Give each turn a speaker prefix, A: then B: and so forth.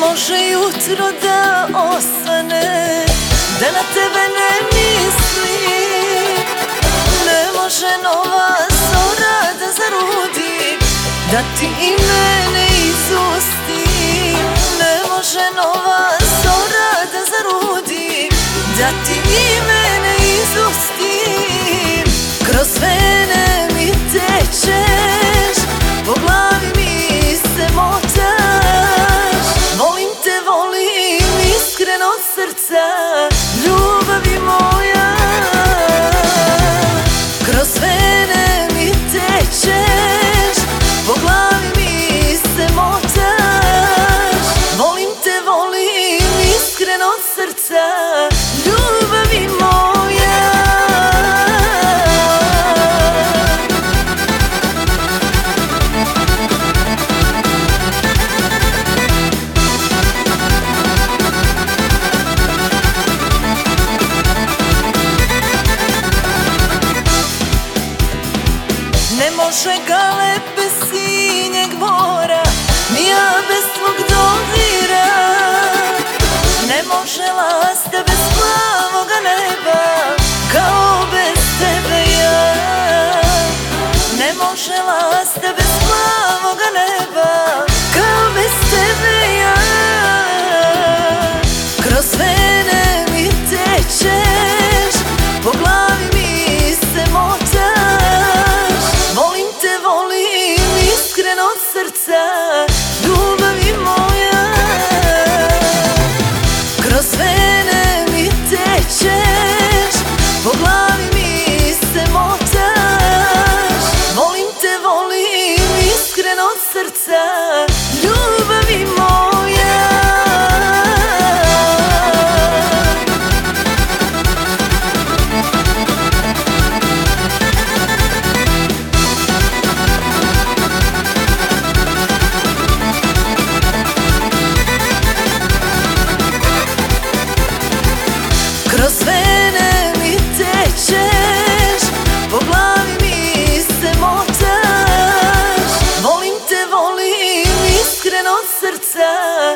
A: Može jutro da osvane Da na tebe ne misli. Ne može nova zora da zarudi Da ti i mene izusti. Ne može nova zora da zarudi Da ti i mene izusti. Kroz vene srca Ljubavi moja. Kroz vene mi tečeš Po glavi mi se motaš. Volim te, volim iskreno od srca Ne može gale bez sinjeg mora Ni ja bez tvog dodira Ne može lasta bez plavoga od